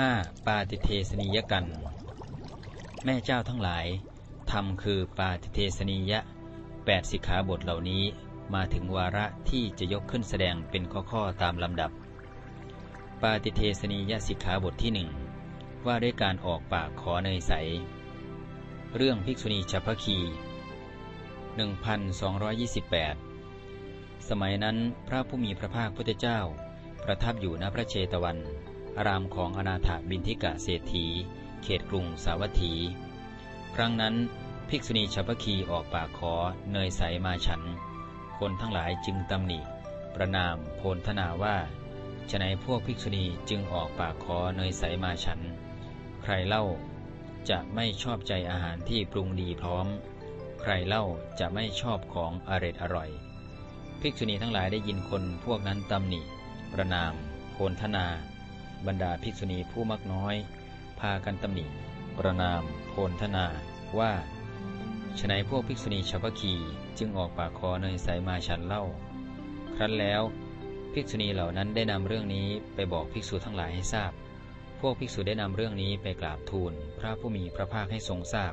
5. ปาติเทสนิยกัน แม่เจ้าทั้งหลายธรรมคือปาติเทสนิยะ8สิกขาบทเหล่านี้มาถึงวาระที่จะยกขึ้นแสดงเป็นข้อๆตามลำดับ ปาติเทสนิยสิกขาบทที่หนึ่งว่าด้วยการออกปากขอเนยใส เรื่องภิกษุณีฉัพพคี 1228 สมัยนั้นพระผู้มีพระภาคพุทธเจ้า ประทับอยู่ณพระเชตวัน อารามของอนาถบินทิกะเศรษฐี เขตกรุงสาวัตถี ครั้งนั้นภิกษุณีฉัพพคีออกปากขอเนยใสมาฉัน คนทั้งหลายจึงตำหนิ ประนามโพลธนาว่าฉนัยพวกภิกษุณีจึงออกปากขอเนยใสมาฉัน ใครเล่าจะไม่ชอบใจอาหารที่ปรุงดีพร้อม ใครเล่าจะไม่ชอบของอร็ดอร่อย ภิกษุณีทั้งหลายได้ยินคนพวกนั้นตำหนิ ประนามโพลธนา บรรดาภิกษุณีผู้มักน้อย พากันตำหนิ ประนาม โพลธนา ว่าฉนัยพวกภิกษุณีชาวพคีจึงออกปากคอเนยใสมาฉันเล่า ครั้นแล้วภิกษุณีเหล่านั้นได้นำเรื่องนี้ไปบอกภิกษุทั้งหลายให้ทราบ พวกภิกษุได้นำเรื่องนี้ไปกราบทูล พระผู้มีพระภาคให้ทรงทราบ